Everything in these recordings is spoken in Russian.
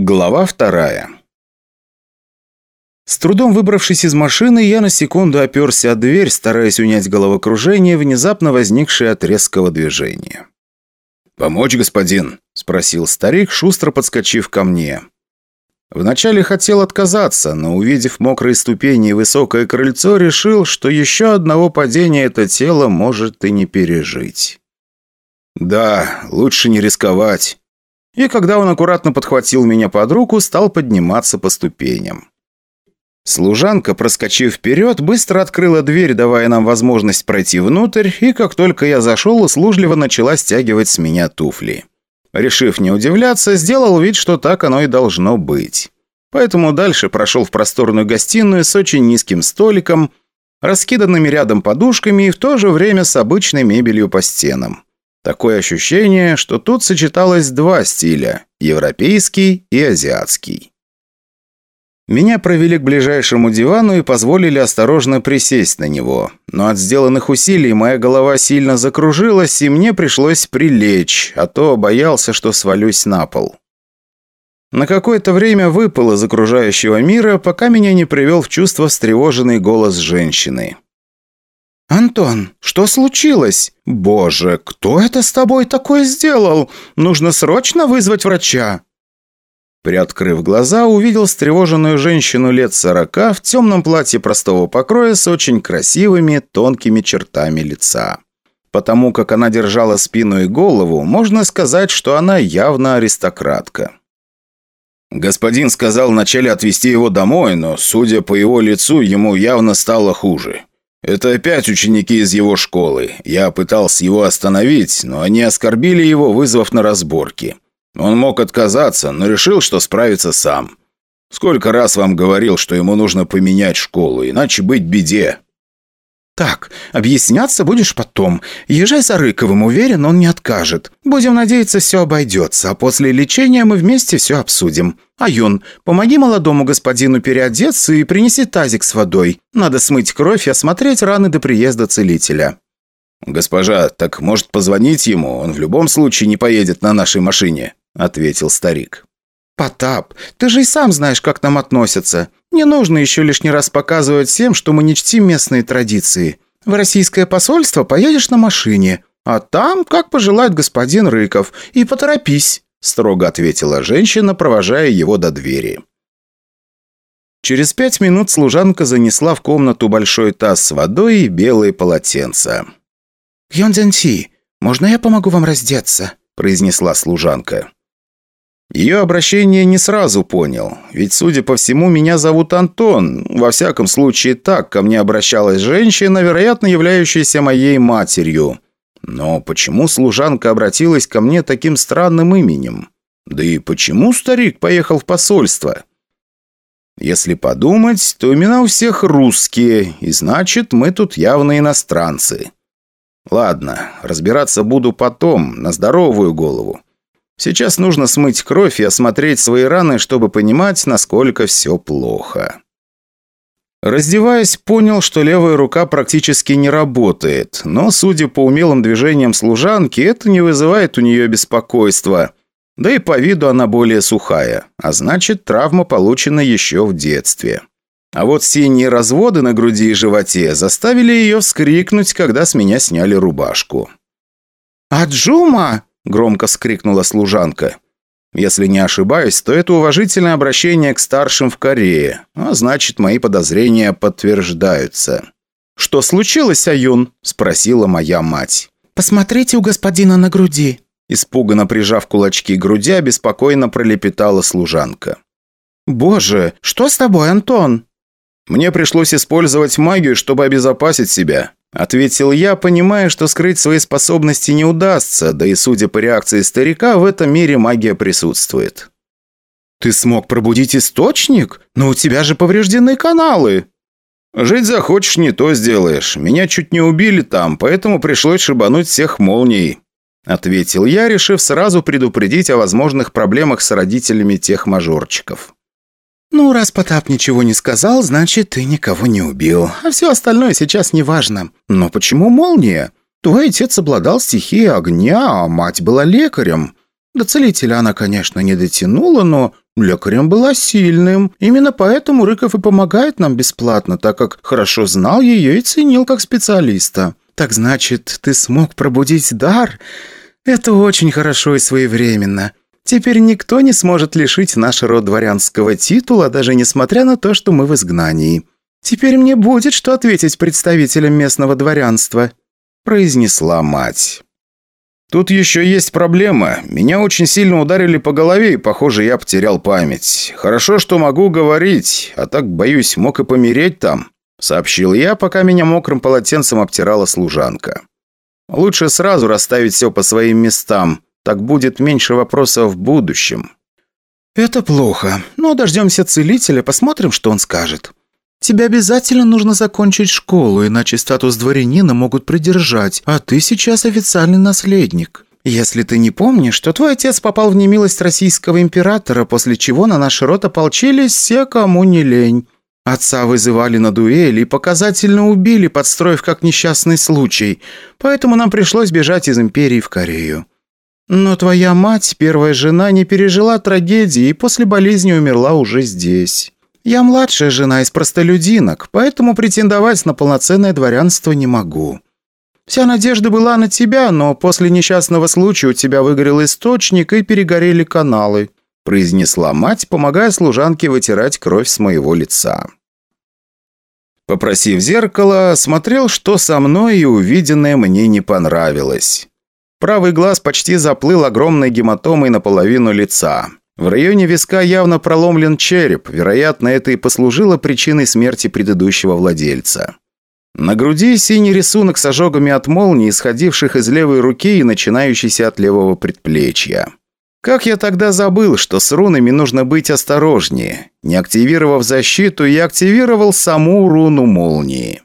Глава вторая С трудом выбравшись из машины, я на секунду оперся о дверь, стараясь унять головокружение, внезапно возникшее от резкого движения. «Помочь, господин?» – спросил старик, шустро подскочив ко мне. Вначале хотел отказаться, но увидев мокрые ступени и высокое крыльцо, решил, что еще одного падения это тело может и не пережить. «Да, лучше не рисковать», и когда он аккуратно подхватил меня под руку, стал подниматься по ступеням. Служанка, проскочив вперед, быстро открыла дверь, давая нам возможность пройти внутрь, и как только я зашел, услужливо начала стягивать с меня туфли. Решив не удивляться, сделал вид, что так оно и должно быть. Поэтому дальше прошел в просторную гостиную с очень низким столиком, раскиданными рядом подушками и в то же время с обычной мебелью по стенам. Такое ощущение, что тут сочеталось два стиля – европейский и азиатский. Меня провели к ближайшему дивану и позволили осторожно присесть на него. Но от сделанных усилий моя голова сильно закружилась, и мне пришлось прилечь, а то боялся, что свалюсь на пол. На какое-то время выпал из окружающего мира, пока меня не привел в чувство встревоженный голос женщины. «Антон, что случилось? Боже, кто это с тобой такое сделал? Нужно срочно вызвать врача!» Приоткрыв глаза, увидел встревоженную женщину лет сорока в темном платье простого покроя с очень красивыми тонкими чертами лица. Потому как она держала спину и голову, можно сказать, что она явно аристократка. Господин сказал вначале отвезти его домой, но, судя по его лицу, ему явно стало хуже. Это опять ученики из его школы. Я пытался его остановить, но они оскорбили его, вызвав на разборки. Он мог отказаться, но решил, что справится сам. Сколько раз вам говорил, что ему нужно поменять школу, иначе быть беде. «Так, объясняться будешь потом. Езжай за Рыковым, уверен, он не откажет. Будем надеяться, все обойдется, а после лечения мы вместе все обсудим. Аюн, помоги молодому господину переодеться и принеси тазик с водой. Надо смыть кровь и осмотреть раны до приезда целителя». «Госпожа, так может позвонить ему? Он в любом случае не поедет на нашей машине», — ответил старик. «Потап, ты же и сам знаешь, как нам относятся. Не нужно еще лишний раз показывать всем, что мы не чтим местные традиции. В российское посольство поедешь на машине, а там, как пожелает господин Рыков. И поторопись», – строго ответила женщина, провожая его до двери. Через пять минут служанка занесла в комнату большой таз с водой и белые полотенца. «Йон можно я помогу вам раздеться?» – произнесла служанка. Ее обращение не сразу понял, ведь, судя по всему, меня зовут Антон. Во всяком случае, так ко мне обращалась женщина, вероятно, являющаяся моей матерью. Но почему служанка обратилась ко мне таким странным именем? Да и почему старик поехал в посольство? Если подумать, то имена у всех русские, и значит, мы тут явно иностранцы. Ладно, разбираться буду потом, на здоровую голову. Сейчас нужно смыть кровь и осмотреть свои раны, чтобы понимать, насколько все плохо. Раздеваясь, понял, что левая рука практически не работает, но, судя по умелым движениям служанки, это не вызывает у нее беспокойства. Да и по виду она более сухая, а значит, травма получена еще в детстве. А вот синие разводы на груди и животе заставили ее вскрикнуть, когда с меня сняли рубашку. «Аджума!» Громко скрикнула служанка. Если не ошибаюсь, то это уважительное обращение к старшим в Корее, а значит, мои подозрения подтверждаются. «Что случилось, Аюн?» – спросила моя мать. «Посмотрите у господина на груди», – испуганно прижав кулачки к груди, беспокойно пролепетала служанка. «Боже, что с тобой, Антон?» «Мне пришлось использовать магию, чтобы обезопасить себя. Ответил я, понимая, что скрыть свои способности не удастся, да и судя по реакции старика, в этом мире магия присутствует. «Ты смог пробудить источник? Но у тебя же повреждены каналы!» «Жить захочешь, не то сделаешь. Меня чуть не убили там, поэтому пришлось шибануть всех молнией», ответил я, решив сразу предупредить о возможных проблемах с родителями тех мажорчиков. «Ну, раз Потап ничего не сказал, значит, ты никого не убил. А все остальное сейчас не важно. Но почему молния? Твой отец обладал стихией огня, а мать была лекарем. До целителя она, конечно, не дотянула, но Лекарем была сильным. Именно поэтому Рыков и помогает нам бесплатно, так как хорошо знал ее и ценил как специалиста. Так значит, ты смог пробудить дар? Это очень хорошо и своевременно. Теперь никто не сможет лишить наш род дворянского титула, даже несмотря на то, что мы в изгнании. Теперь мне будет что ответить представителям местного дворянства», – произнесла мать. «Тут еще есть проблема. Меня очень сильно ударили по голове, и, похоже, я потерял память. Хорошо, что могу говорить, а так, боюсь, мог и помереть там», — сообщил я, пока меня мокрым полотенцем обтирала служанка. «Лучше сразу расставить все по своим местам, так будет меньше вопросов в будущем». «Это плохо, но дождемся целителя, посмотрим, что он скажет», Тебе обязательно нужно закончить школу, иначе статус дворянина могут придержать, а ты сейчас официальный наследник. Если ты не помнишь, то твой отец попал в немилость российского императора, после чего на наш род ополчились все, кому не лень. Отца вызывали на дуэль и показательно убили, подстроив как несчастный случай, поэтому нам пришлось бежать из империи в Корею. Но твоя мать, первая жена, не пережила трагедии и после болезни умерла уже здесь. Я младшая жена из простолюдинок, поэтому претендовать на полноценное дворянство не могу. Вся надежда была на тебя, но после несчастного случая у тебя выгорел источник и перегорели каналы», произнесла мать, помогая служанке вытирать кровь с моего лица. Попросив зеркало, смотрел, что со мной и увиденное мне не понравилось. Правый глаз почти заплыл огромной гематомой наполовину лица. В районе виска явно проломлен череп, вероятно, это и послужило причиной смерти предыдущего владельца. На груди синий рисунок с ожогами от молний, исходивших из левой руки и начинающийся от левого предплечья. Как я тогда забыл, что с рунами нужно быть осторожнее. Не активировав защиту, я активировал саму руну молнии.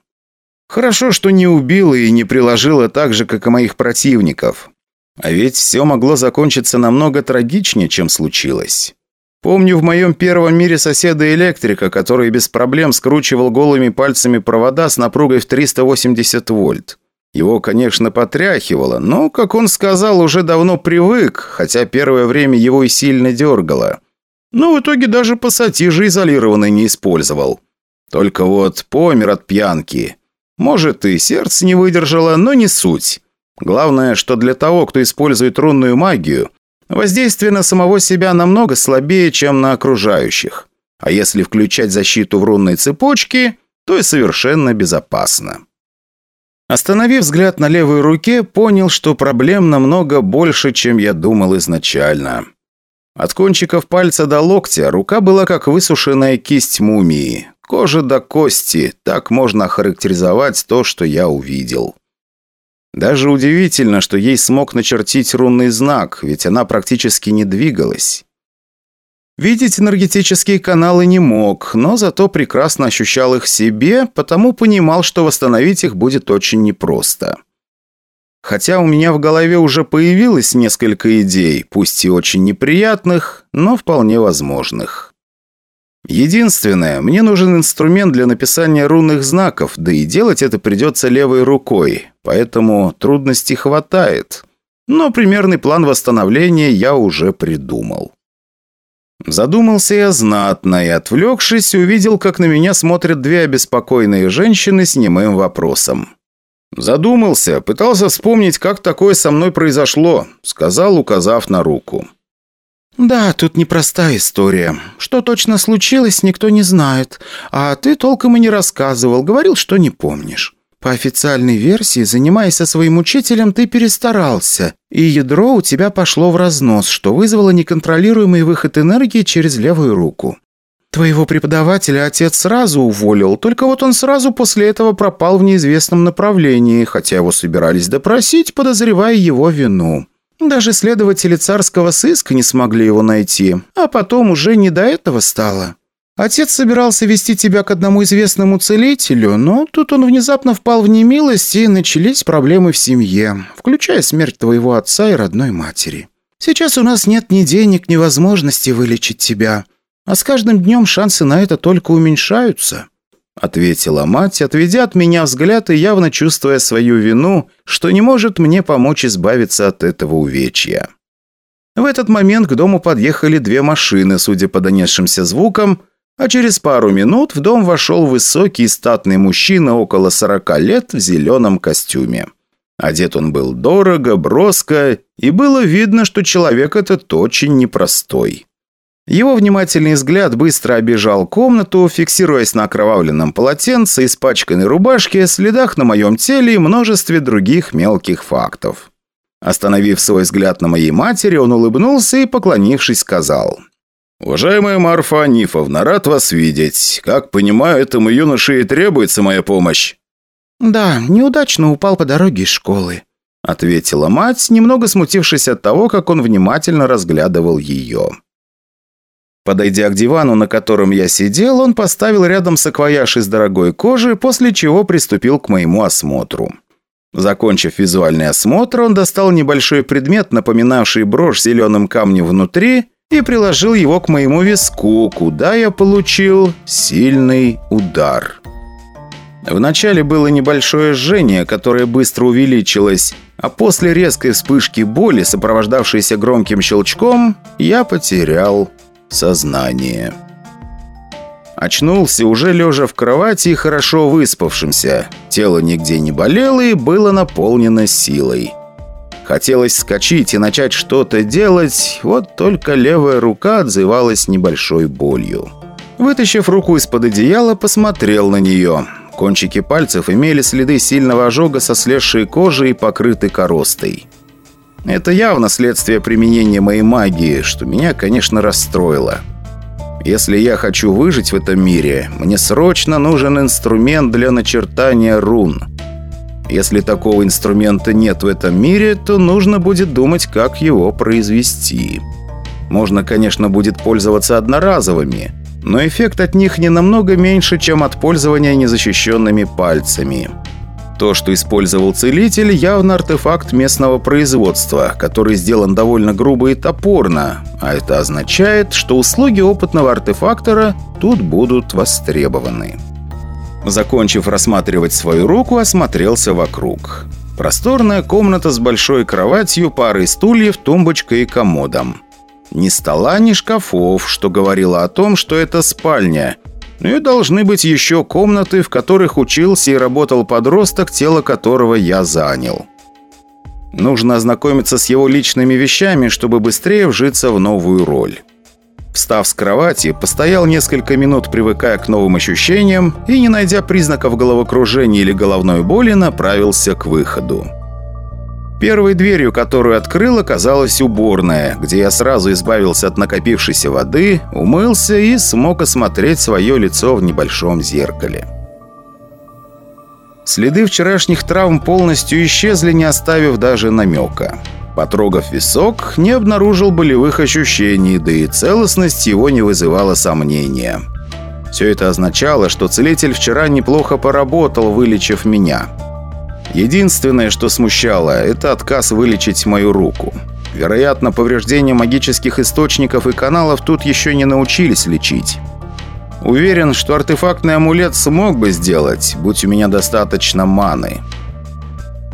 Хорошо, что не убила и не приложила так же, как и моих противников. А ведь все могло закончиться намного трагичнее, чем случилось. Помню в моем первом мире соседа-электрика, который без проблем скручивал голыми пальцами провода с напругой в 380 вольт. Его, конечно, потряхивало, но, как он сказал, уже давно привык, хотя первое время его и сильно дергало. Но в итоге даже пассатижи изолированный не использовал. Только вот помер от пьянки. Может, и сердце не выдержало, но не суть. Главное, что для того, кто использует рунную магию, воздействие на самого себя намного слабее, чем на окружающих. А если включать защиту в рунной цепочке, то и совершенно безопасно. Остановив взгляд на левой руке, понял, что проблем намного больше, чем я думал изначально. От кончиков пальца до локтя рука была как высушенная кисть мумии. Кожа до кости, так можно охарактеризовать то, что я увидел. Даже удивительно, что ей смог начертить рунный знак, ведь она практически не двигалась. Видеть энергетические каналы не мог, но зато прекрасно ощущал их себе, потому понимал, что восстановить их будет очень непросто. Хотя у меня в голове уже появилось несколько идей, пусть и очень неприятных, но вполне возможных. Единственное, мне нужен инструмент для написания рунных знаков, да и делать это придется левой рукой, поэтому трудностей хватает. Но примерный план восстановления я уже придумал. Задумался я знатно и, отвлекшись, увидел, как на меня смотрят две обеспокоенные женщины с немым вопросом. Задумался, пытался вспомнить, как такое со мной произошло, сказал, указав на руку. «Да, тут непростая история. Что точно случилось, никто не знает. А ты толком и не рассказывал, говорил, что не помнишь. По официальной версии, занимаясь со своим учителем, ты перестарался, и ядро у тебя пошло в разнос, что вызвало неконтролируемый выход энергии через левую руку. Твоего преподавателя отец сразу уволил, только вот он сразу после этого пропал в неизвестном направлении, хотя его собирались допросить, подозревая его вину». Даже следователи царского сыска не смогли его найти, а потом уже не до этого стало. Отец собирался вести тебя к одному известному целителю, но тут он внезапно впал в немилость, и начались проблемы в семье, включая смерть твоего отца и родной матери. Сейчас у нас нет ни денег, ни возможности вылечить тебя, а с каждым днем шансы на это только уменьшаются. – ответила мать, отведя от меня взгляд и явно чувствуя свою вину, что не может мне помочь избавиться от этого увечья. В этот момент к дому подъехали две машины, судя по донесшимся звукам, а через пару минут в дом вошел высокий статный мужчина около сорока лет в зеленом костюме. Одет он был дорого, броско, и было видно, что человек этот очень непростой. Его внимательный взгляд быстро обежал комнату, фиксируясь на окровавленном полотенце, испачканной рубашке, следах на моем теле и множестве других мелких фактов. Остановив свой взгляд на моей матери, он улыбнулся и, поклонившись, сказал. «Уважаемая Марфа Анифовна, рад вас видеть. Как понимаю, этому юноше и требуется моя помощь». «Да, неудачно упал по дороге из школы», — ответила мать, немного смутившись от того, как он внимательно разглядывал ее. Подойдя к дивану, на котором я сидел, он поставил рядом саквояж из дорогой кожи, после чего приступил к моему осмотру. Закончив визуальный осмотр, он достал небольшой предмет, напоминавший брошь с зеленым камнем внутри, и приложил его к моему виску, куда я получил сильный удар. Вначале было небольшое жжение, которое быстро увеличилось, а после резкой вспышки боли, сопровождавшейся громким щелчком, я потерял сознание. Очнулся уже лежа в кровати и хорошо выспавшимся. Тело нигде не болело и было наполнено силой. Хотелось скачать и начать что-то делать, вот только левая рука отзывалась небольшой болью. Вытащив руку из-под одеяла, посмотрел на нее. Кончики пальцев имели следы сильного ожога со слезшей кожей и покрыты коростой. Это явно следствие применения моей магии, что меня, конечно, расстроило. Если я хочу выжить в этом мире, мне срочно нужен инструмент для начертания рун. Если такого инструмента нет в этом мире, то нужно будет думать, как его произвести. Можно, конечно, будет пользоваться одноразовыми, но эффект от них не намного меньше, чем от пользования незащищенными пальцами. То, что использовал целитель, явно артефакт местного производства, который сделан довольно грубо и топорно, а это означает, что услуги опытного артефактора тут будут востребованы. Закончив рассматривать свою руку, осмотрелся вокруг. Просторная комната с большой кроватью, парой стульев, тумбочкой и комодом. Ни стола, ни шкафов, что говорило о том, что это спальня – и должны быть еще комнаты, в которых учился и работал подросток, тело которого я занял. Нужно ознакомиться с его личными вещами, чтобы быстрее вжиться в новую роль. Встав с кровати, постоял несколько минут, привыкая к новым ощущениям, и, не найдя признаков головокружения или головной боли, направился к выходу. Первой дверью, которую открыл, оказалась уборная, где я сразу избавился от накопившейся воды, умылся и смог осмотреть свое лицо в небольшом зеркале. Следы вчерашних травм полностью исчезли, не оставив даже намека. Потрогав висок, не обнаружил болевых ощущений, да и целостность его не вызывала сомнения. Все это означало, что целитель вчера неплохо поработал, вылечив меня – Единственное, что смущало, это отказ вылечить мою руку. Вероятно, повреждения магических источников и каналов тут еще не научились лечить. Уверен, что артефактный амулет смог бы сделать, будь у меня достаточно маны.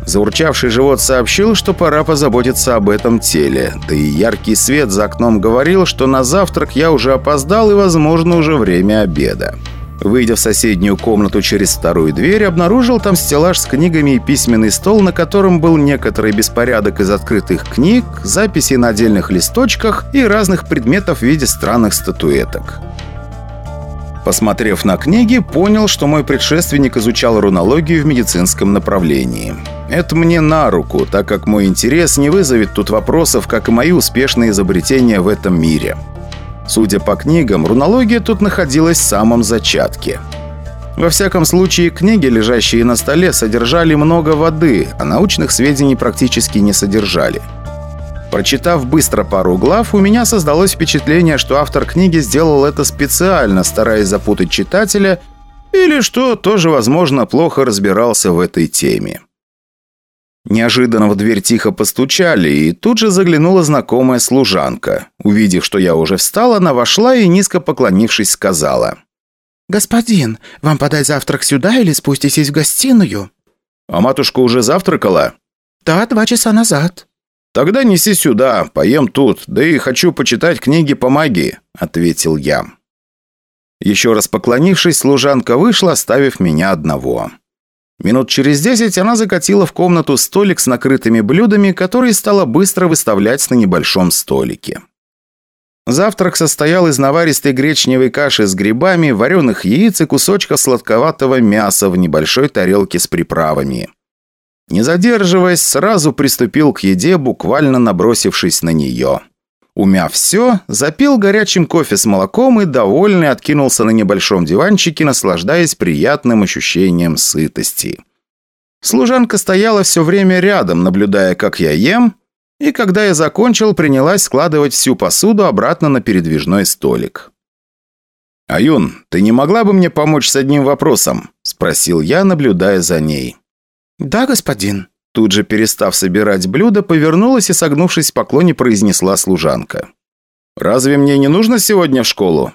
Заурчавший живот сообщил, что пора позаботиться об этом теле. Да и яркий свет за окном говорил, что на завтрак я уже опоздал и, возможно, уже время обеда. Выйдя в соседнюю комнату через вторую дверь, обнаружил там стеллаж с книгами и письменный стол, на котором был некоторый беспорядок из открытых книг, записей на отдельных листочках и разных предметов в виде странных статуэток. Посмотрев на книги, понял, что мой предшественник изучал рунологию в медицинском направлении. Это мне на руку, так как мой интерес не вызовет тут вопросов, как и мои успешные изобретения в этом мире. Судя по книгам, рунология тут находилась в самом зачатке. Во всяком случае, книги, лежащие на столе, содержали много воды, а научных сведений практически не содержали. Прочитав быстро пару глав, у меня создалось впечатление, что автор книги сделал это специально, стараясь запутать читателя, или, что тоже, возможно, плохо разбирался в этой теме. Неожиданно в дверь тихо постучали, и тут же заглянула знакомая служанка. Увидев, что я уже встал, она вошла и, низко поклонившись, сказала. «Господин, вам подать завтрак сюда или спуститесь в гостиную?» «А матушка уже завтракала?» «Да, два часа назад». «Тогда неси сюда, поем тут, да и хочу почитать книги по магии», — ответил я. Еще раз поклонившись, служанка вышла, оставив меня одного. Минут через десять она закатила в комнату столик с накрытыми блюдами, который стала быстро выставлять на небольшом столике. Завтрак состоял из наваристой гречневой каши с грибами, вареных яиц и кусочка сладковатого мяса в небольшой тарелке с приправами. Не задерживаясь, сразу приступил к еде, буквально набросившись на нее. Умяв все, запил горячим кофе с молоком и, довольный, откинулся на небольшом диванчике, наслаждаясь приятным ощущением сытости. Служанка стояла все время рядом, наблюдая, как я ем, и когда я закончил, принялась складывать всю посуду обратно на передвижной столик. «Аюн, ты не могла бы мне помочь с одним вопросом?» – спросил я, наблюдая за ней. «Да, господин». Тут же, перестав собирать блюдо, повернулась и, согнувшись в поклоне, произнесла служанка. «Разве мне не нужно сегодня в школу?»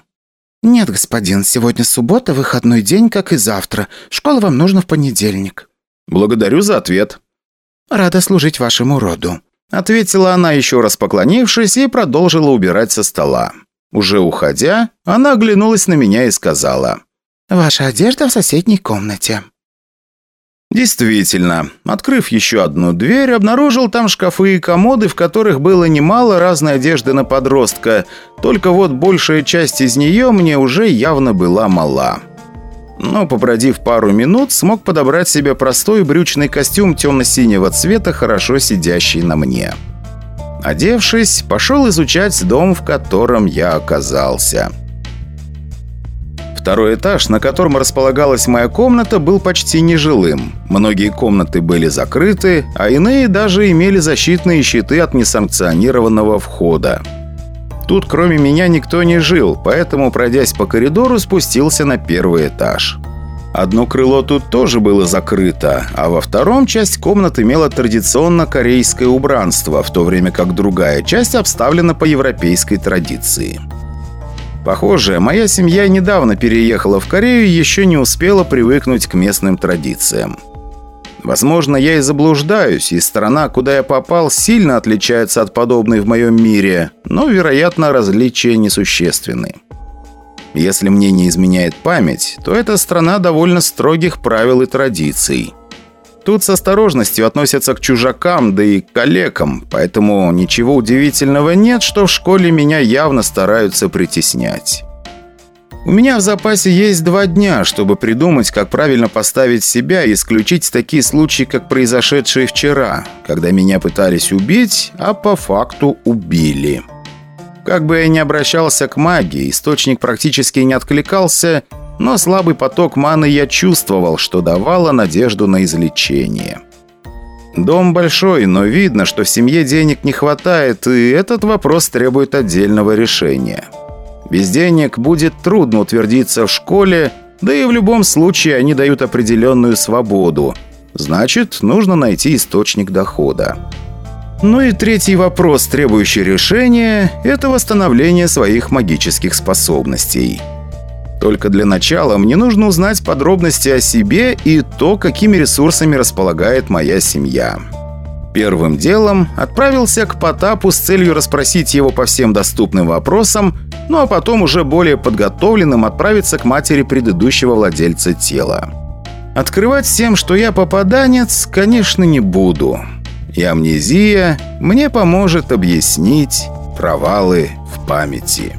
«Нет, господин, сегодня суббота, выходной день, как и завтра. Школа вам нужна в понедельник». «Благодарю за ответ». «Рада служить вашему роду», — ответила она, еще раз поклонившись, и продолжила убирать со стола. Уже уходя, она оглянулась на меня и сказала. «Ваша одежда в соседней комнате». Действительно, открыв еще одну дверь, обнаружил там шкафы и комоды, в которых было немало разной одежды на подростка, только вот большая часть из нее мне уже явно была мала. Но, побродив пару минут, смог подобрать себе простой брючный костюм темно-синего цвета, хорошо сидящий на мне. Одевшись, пошел изучать дом, в котором я оказался. Второй этаж, на котором располагалась моя комната, был почти нежилым. Многие комнаты были закрыты, а иные даже имели защитные щиты от несанкционированного входа. Тут кроме меня никто не жил, поэтому, пройдясь по коридору, спустился на первый этаж. Одно крыло тут тоже было закрыто, а во втором часть комнат имела традиционно корейское убранство, в то время как другая часть обставлена по европейской традиции. Похоже, моя семья недавно переехала в Корею и еще не успела привыкнуть к местным традициям. Возможно, я и заблуждаюсь, и страна, куда я попал, сильно отличается от подобной в моем мире, но, вероятно, различия несущественны. Если мне не изменяет память, то эта страна довольно строгих правил и традиций – Тут с осторожностью относятся к чужакам, да и к коллегам, поэтому ничего удивительного нет, что в школе меня явно стараются притеснять. У меня в запасе есть два дня, чтобы придумать, как правильно поставить себя и исключить такие случаи, как произошедшие вчера, когда меня пытались убить, а по факту убили. Как бы я ни обращался к магии, источник практически не откликался – но слабый поток маны я чувствовал, что давало надежду на излечение. Дом большой, но видно, что в семье денег не хватает, и этот вопрос требует отдельного решения. Без денег будет трудно утвердиться в школе, да и в любом случае они дают определенную свободу. Значит, нужно найти источник дохода. Ну и третий вопрос, требующий решения, это восстановление своих магических способностей. Только для начала мне нужно узнать подробности о себе и то, какими ресурсами располагает моя семья. Первым делом отправился к Потапу с целью расспросить его по всем доступным вопросам, ну а потом уже более подготовленным отправиться к матери предыдущего владельца тела. Открывать всем, что я попаданец, конечно, не буду. И амнезия мне поможет объяснить провалы в памяти.